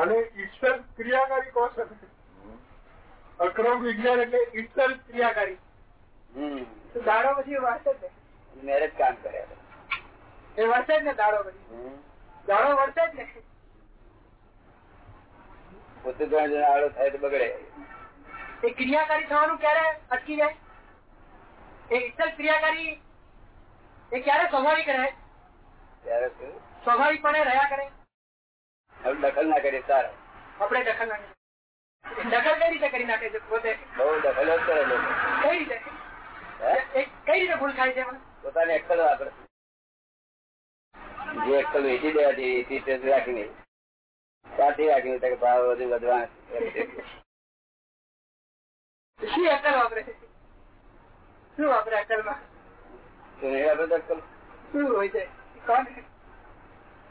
અને ઈશ્વર ક્રિયાકારી કોણ છે અક્રમ વિજ્ઞાન એટલે ઈશ્વર ક્રિયાકારી. હમ. દાડો પછી વરસે જ મેરેજ કામ કરે એ વરસે જ ને દાડો પછી. દાડો વરસે જ ને. પોતે ત્રણ આડો થાય તો બગડે. એ ક્રિયાકારી થવાનું ક્યારે અટકી જાય? એ ઈશ્વર ક્રિયાકારી એ ક્યારે સ્વાભાવિક રહે? ત્યારે શું? સ્વાભાવિકપણે રહ્યા કરે? દખલ ના કરીએ સારા આપણે દખલ ના. દખલ કઈ રીતે કરી નાખે છે પોતે? બહુ દખલ જ કરે લોકો કઈ રીતે? કઈ રીતે ભૂલ થાય છે પોતાની અક્કલ વાપરે. જે અક્કલ વેચી દેવાથી એથી તે રાખીને સાથી રાખીને તો ભાવ વધુ વધવા શી અક્કલ વાપરે છે? શું વાપરે અક્કલમાં તો વાપરે અક્કલ શું હોય છે? કોણ?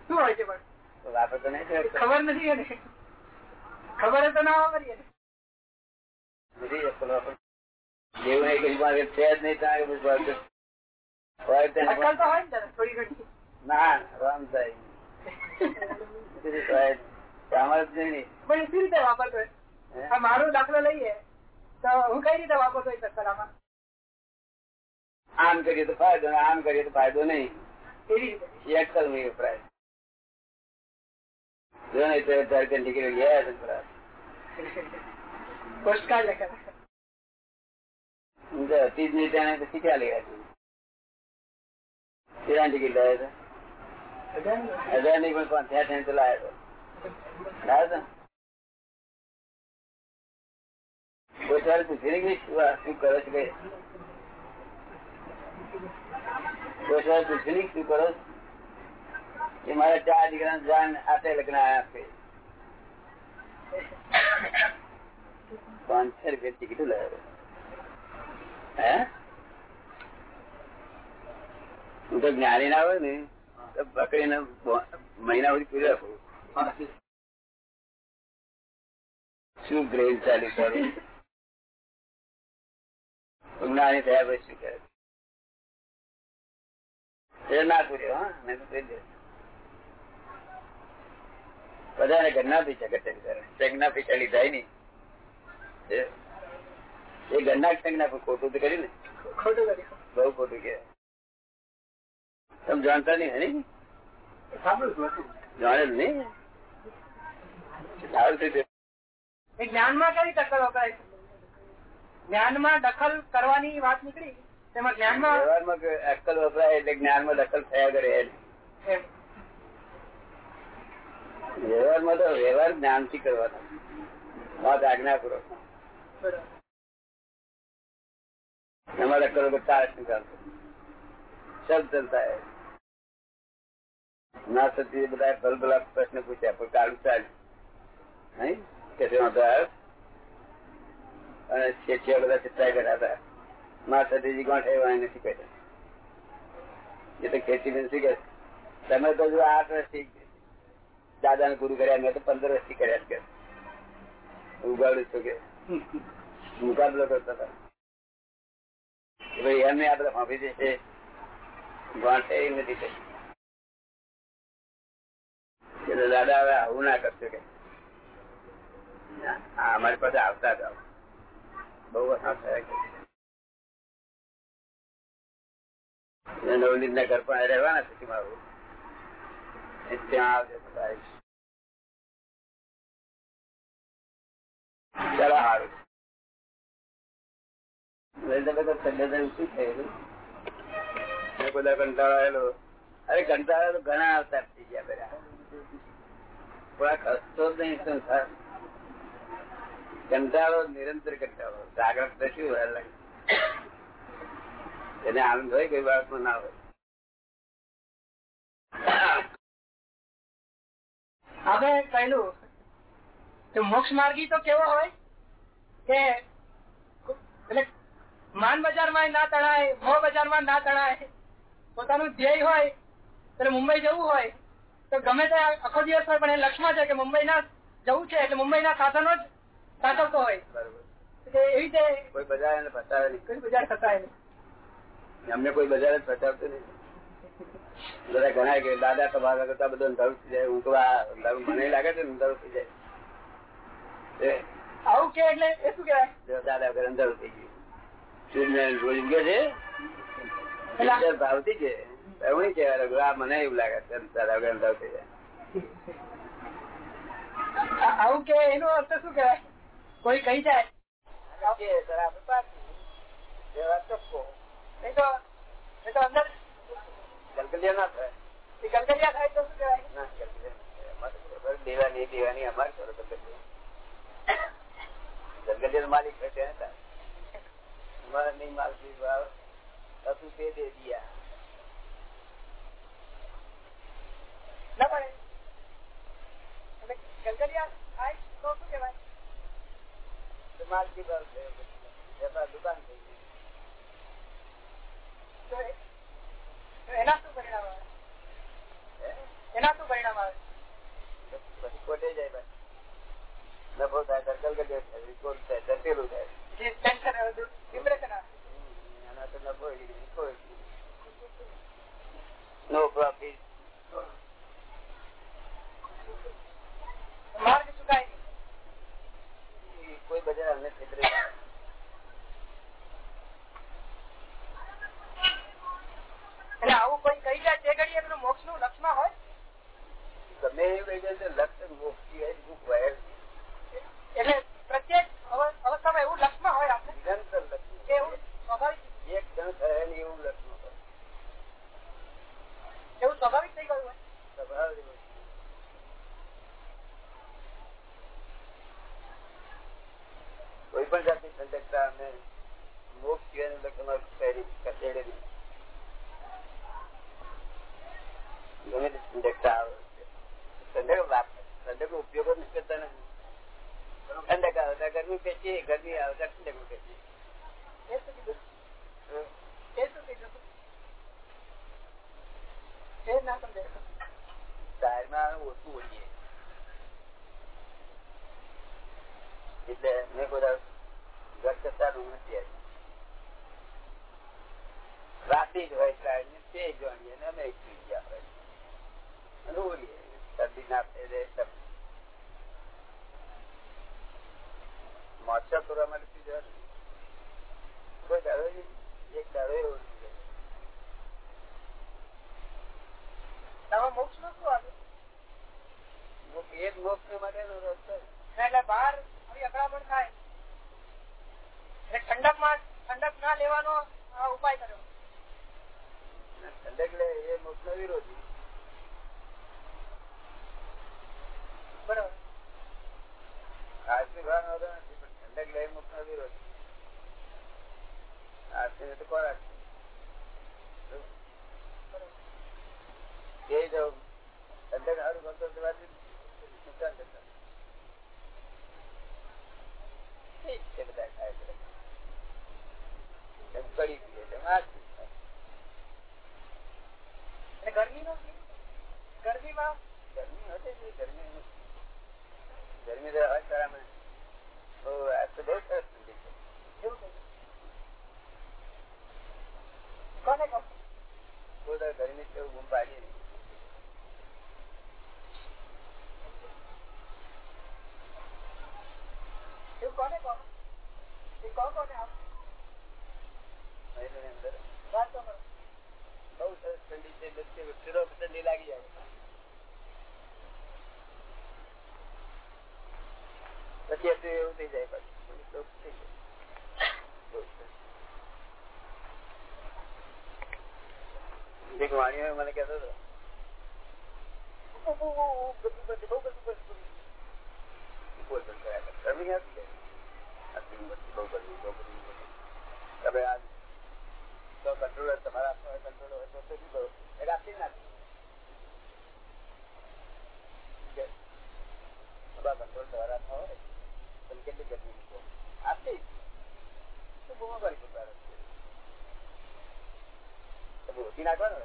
શું હોય છે પણ? નહીં ખબર નથી ખબર તો ના વાપરીએ. જેવું નહીં કઈ પાસે છે જ નહીં ત્યાં ને રામ? આ મારો દાખલો લઈએ તો હું કઈ રીતે વાપરતો અક્કલ આમ કરીએ તો ફાયદો આમ કરીએ તો ફાયદો નહીં. એવી રીતે. એ નહીં વપરાય જો નહીં તો તારે નીકળી ગયા છે ખરા. પોસ્ટકાર્ડ લખેલા હું તો હતી જ નહીં ત્યાં પછી ક્યાં લેવા છું. કેટલા ટિકિટ લાવ્યા હતા. હજાર નહીં પણ પાંચ ત્યાં તો લાવ્યો હતો. લાવ્યો હતો કોઈ સવાલ પૂછી નહીં શું કરો છો કઈ? પૂછી નહીં શું કરો છો? એ મારા ચાર દીકરા જાન આતે લગ્ન આપે પાંચસો રૂપિયા ટિકિટ લાવે હે? હું તો જ્ઞાની ના હોય ને, તો પકડીને મહિના સુધી પૂરી રાખું. શું ગ્રેડ ચાલુ કરું? જ્ઞાની થયા પછી શું કરે? ના પૂર્યો હા. દે બધાને કટેલી કરે ચેકના પૈસા લીધા નહીં. એ એ ઘરના ચેકના ખોટું તો કર્યું ને? ખોટું કર્યું. બહુ ખોટું કે. તમે જાણતા નહીં હે ને? જાણે નહીં. જ્ઞાનમાં કઈ દખલ વપરાય જ્ઞાનમાં દખલ કરવાની વાત નીકળી? તેમાં જ્ઞાનમાં અક્કલ વપરાય એટલે જ્ઞાનમાં દખલ થયા કરે. વ્યવહારમાં તો વ્યવહાર જ્ઞાનથી કરવાનો. વાત આજ્ઞાપૂર્વક બરાબર. એમાં અક્કલ વગર તારે શું સબ ચલતા હે ના સતી બધા ભલ પ્રશ્ન પૂછ્યા, પણ કાળું ચાલ. નહીં? કે અને શેઠિયા બધા ચિત્તા કર્યા હતા. મા સતીજી ગોઠે વાય નથી કર્યા એ તો ખેતી ને શીખે તમે તો જો આઠ વર્ષથી દાદા ને ગુરુ કર્યા મેં તો પંદર વર્ષથી કર્યા કે ઉગાડું છું કે. મુકાબલો કરતા હતા. ભાઈ એમને આપડે ફાંફી દેશે ગાંઠે નથી એટલે દાદા હવે આવું ના કરશો કે. અમારી પાસે આવતા આવો. બહુ વખત થયા કે નવનીત ના ઘર પણ રહેવાના છે મારું? ત્યાં આવજો. આવીશ. ચાલો નહીં સંસાર કંટાળો નિરંતર કંટાળો જાગ્રત નથી હોય એને આનંદ હોય કઈ બાળકમાં ના હોય આપણે પહેલું કે મોક્ષ માર્ગી તો કેવો હોય? કે એટલે માન બજારમાં ના તણાય મો બજારમાં ના તણાય પોતાનું ધ્યેય હોય એટલે મુંબઈ જવું હોય તો ગમે તે આખો દિવસ હોય પણ એ લક્ષ્યમાં છે કે મુંબઈ ના જવું છે એટલે મુંબઈ ના સાધનો જ સાચવતો હોય. એવી રીતે કોઈ બજાર ફસાવે નહીં કોઈ બજાર થતા નહીં અમને કોઈ બજાર જ ફસાવતું નહીં બધા ઘણા કે દાદા તમારા કરતા બધું અંધારું થઈ જાય હું તો આ અંધારું મને લાગે છે અંધારું થઈ જાય. આવું કે એટલે એ શું કહેવાય? દાદા વગર અંધારું થઈ ગયું. સૂર્યનારાયણ રોજ ઉગે છે. ભાવતી છે. એવું નહીં મને એવું લાગે છે દાદા વગર અંધારું થઈ જાય. આવું કે એનો અર્થ શું કેવાય કોઈ કહી જાય નહીં તો અંદર ગલગલિયા ના થાય. ગલગલિયા થાય તો શું કહેવાય? ના ગલગલિયા દેવાની દેવાની અમારે કરો ગલગલિયા. ગલગલિયા માલિક છે ત્યાં હતા અમારે નહીં માલકી ભાવ હતું તે દે દિયા. ના પડે ગલગલિયા થાય તો શું કહેવાય? માલકી ભાવ છે વેપાર દુકાન થઈ ગઈ એના શું પરિણામ આવે એના શું પરિણામ આવે પછી કોટે જાય નફો થાય ગલગલિયા થાય થાય ટેન્શન ડિપ્રેશન આના તો નફો કોઈ નો પ્રોફિટ માર્ગ ચુકાય કોઈ બજાર અમને છેતરે નહીં. એટલે આવું કોઈ કહી જાય તે ઘડીએ પેલું મોક્ષનું લક્ષમાં હોય ગમે એવું કહી જાય છે લક્ષ્ય મોક્ષ સિવાય બીજું કોઈ જ એટલે પ્રત્યેક અવ- અવસ્થામાં એવું લક્ષમાં હોય આપણે નહીં. નિરંતર કે લક્ષ્ય એવું સ્વાભાવિક એક ક્ષણ થાય ને એવું લક્ષ્ય હોય. એવું સ્વાભાવિક થઈ ગયું હોય સ્વભાવ એવો છે. કોઈ પણ જાતની સંજકતા અમે મોક્ષ સિવાયનું લક્ષ્ય પહેરી ખસેડે નહીં ગમે તે સંજકતા આવે છે. સંજક વાપ- સંજકનો ઉપયોગ જ કરતા ને ઠંડક આવે ગરમી પેચીએ ગરમી આવે ઠંડક પેચીએ એ શું કીધું એ શું કીધું એ ના સમજાય ટાયરમાં ઓછું હોઈએ. એટલે મેં બધા ઘર કરતા રૂમ નથી આવ્યું રાતે જ હોય સાહેબ તે જાણીએ ને અમે સુઈ ગયા અને શરદી ના મોરચા કરવા માટે સુઈ જવાનું કોઈ દાડો એક દાડો એવો નહીં. મોક્ષનું શું આવે? એક મોક્ષ માટેનો રસ્તો એટલે બહાર અકળામણ થાય. એટલે ઠંડકમાં ઠંડક ના લેવાનો ઉપાય કર્યો. ઠંડક લે એ મોક્ષ નો વિરોધી. બરોબર. આરતી ભાન હોતો નથી, પણ ઠંડક લે મોક્ષ નો વિરોધી. આરતી તો ખોરાક છે. એ જો ઠંડક સારું કરતો તો વાંચી નુકસાન કરતા ઠીક છે બધા ખાય છે એમ કરી પીએ છે આરતી થાય. એટલે ગરમી નો ગરમીમાં ગરમી હતી ને, ગરમી બહુ આ તો બહુ સરસ કોને. કોને કહું કોને બહુ સરસ ઠંડી છે ઠંડી લાગી જાય પછી હતું એવું થઈ જાય પછી. થઈ જાય. એક વાણીઓ મને કહેતો હતો. બધું બધું બહુ બધું બધું બોલ બોલ કર્યા. ગોતી નાખવાનો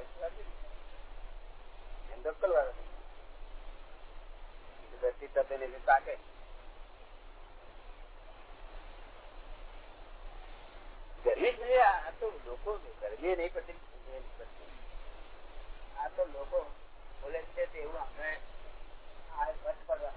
ગરમી છે આ તો લોકો ગરમી નહીં પડતી. આ તો લોકો બોલે છે તેવું આપણે આ વર્ષ પડવા